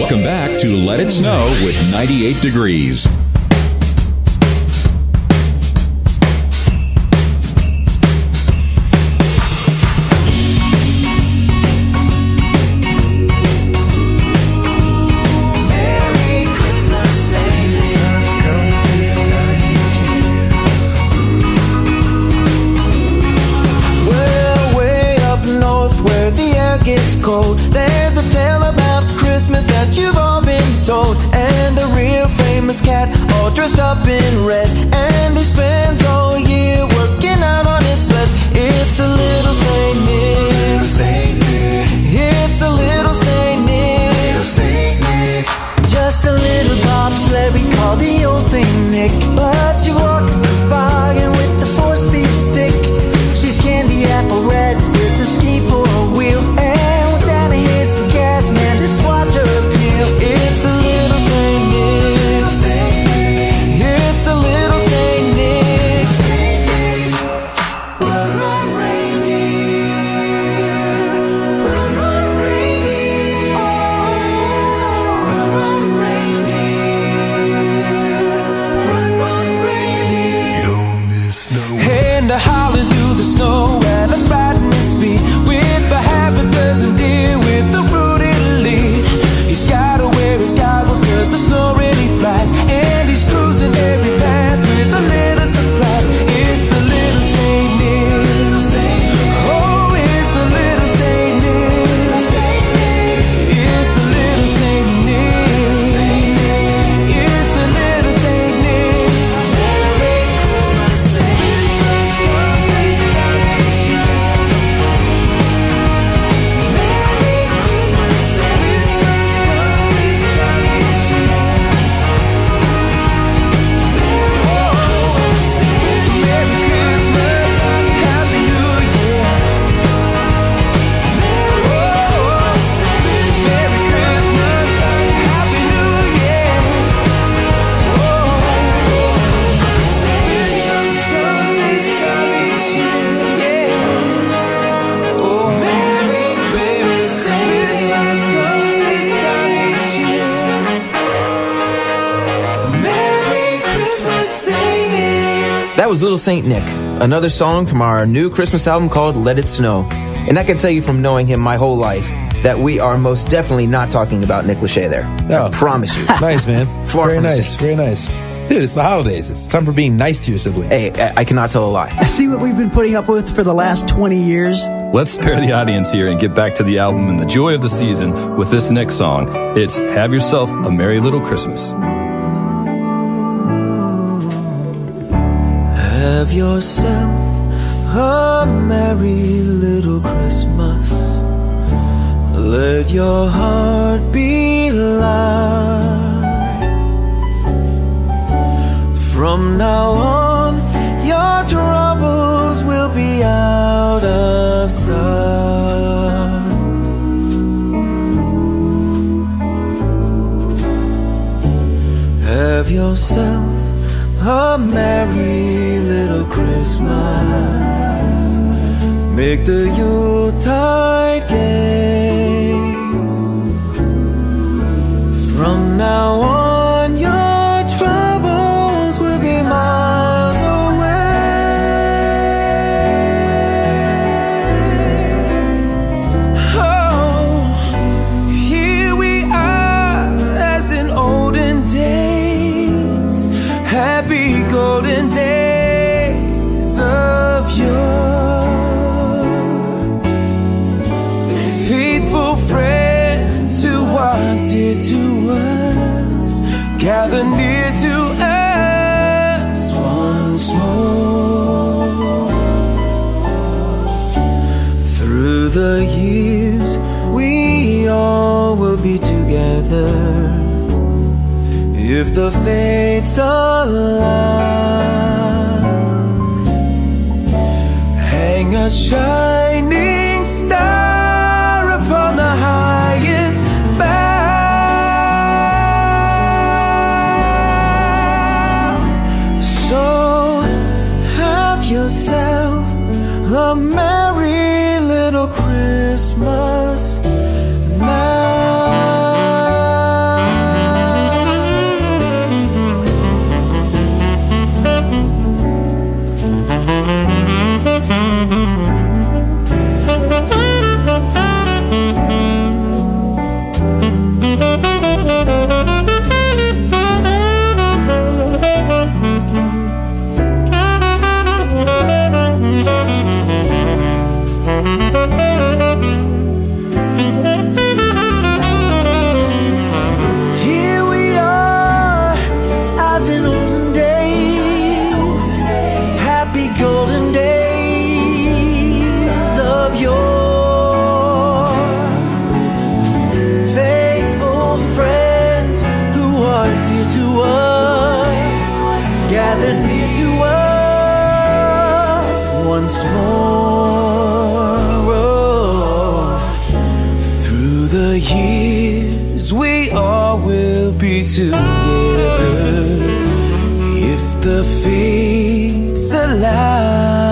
Welcome back to Let It Snow with 98 Degrees. Was Little Saint Nick, another song from our new Christmas album called Let It Snow. And I can tell you from knowing him my whole life that we are most definitely not talking about Nick Lachey there. Oh. I promise you. nice, man. Far very nice. saint. Very nice. Dude, it's the holidays. It's time for being nice to your sibling. Hey, I, I cannot tell a lie. See what we've been putting up with for the last 20 years? Let's spare the audience here and get back to the album and the joy of the season with this next song. It's Have Yourself a Merry Little Christmas. Have yourself a merry little Christmas. Let your heart be light. From now on, your troubles will be out of sight. Have yourself a merry little Christmas. Make the Yuletide gay. From now on, 下 together if the fates allow.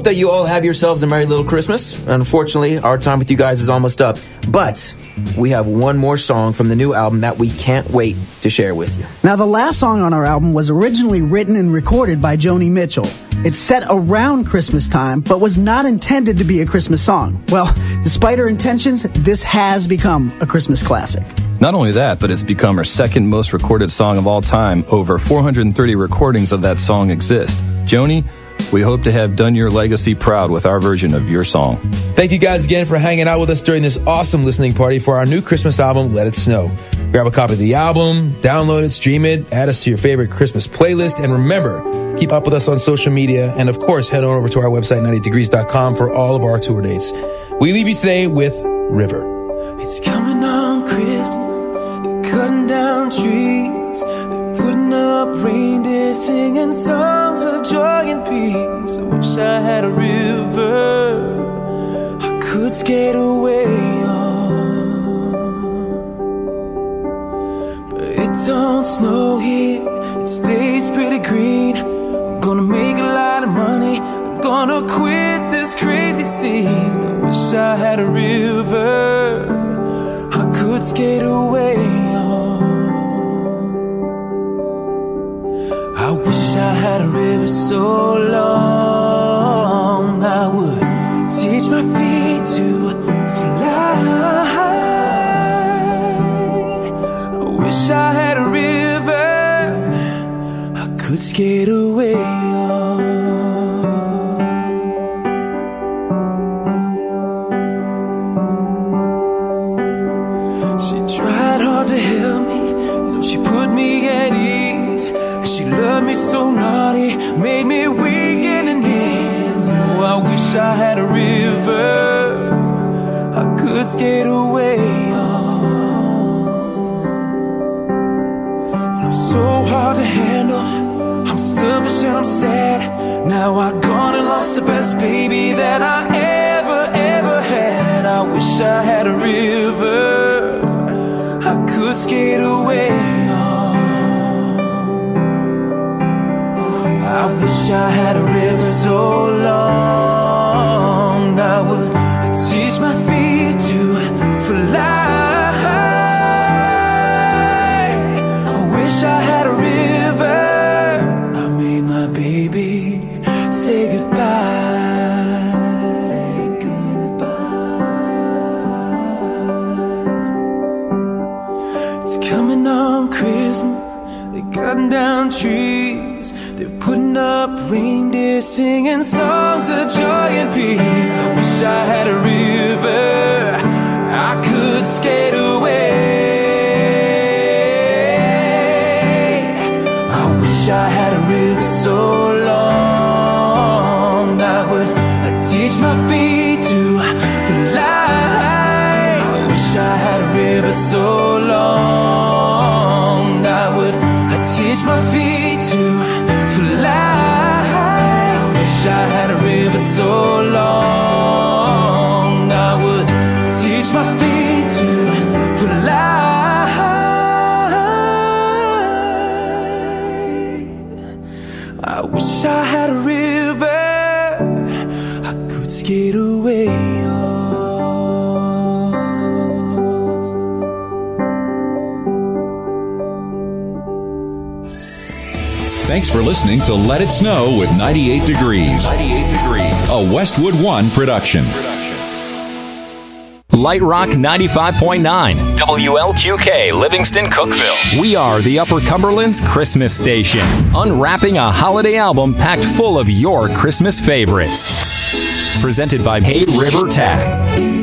Hope that you all have yourselves a Merry Little Christmas. Unfortunately, our time with you guys is almost up. But we have one more song from the new album that we can't wait to share with you. Now, the last song on our album was originally written and recorded by Joni Mitchell. It's set around Christmas time, but was not intended to be a Christmas song. Well, despite her intentions, this has become a Christmas classic. Not only that, but it's become her second most recorded song of all time. Over 430 recordings of that song exist. Joni, we hope to have done your legacy proud with our version of your song. Thank you guys again for hanging out with us during this awesome listening party for our new Christmas album, Let It Snow. Grab a copy of the album, download it, stream it, add us to your favorite Christmas playlist, and remember, keep up with us on social media, and of course, head on over to our website, 90degrees.com for all of our tour dates. We leave you today with River. It's coming on Christmas. Cutting down trees. They're putting up reindeer singing songs of joy and peace. I wish I had a river I could skate away on. But it don't snow here. It stays pretty green. I'm gonna make a lot of money. I'm gonna quit this crazy scene. I wish I had a river I could skate away a river so long I would teach my feet to fly. I wish I had a river I could skate away on. She tried hard to help me, you she put me at. She loved me so naughty, made me weak in the knees. Oh, I wish I had a river I could skate away on. I'm so hard to handle. I'm selfish and I'm sad. Now I've gone and lost the best baby that I ever, ever had. I wish I had a river I could skate away wish I had a river so long I would teach my feet to fly. I wish I had a river I made my baby say goodbye. Say goodbye. It's coming on Christmas. They're cutting down trees. They're putting up reindeer singing songs of joy and peace. I wish I had a river I could skate away. I wish I had a river so long I would I'd teach my feet to fly. I wish I had a river so river Thanks for listening to Let It Snow with 98 Degrees. 98 Degrees. A Westwood One production. Light Rock 95.9, WLQK, Livingston, Cookeville. We are the Upper Cumberland's Christmas station, unwrapping a holiday album packed full of your Christmas favorites. Presented by Hay River Tack.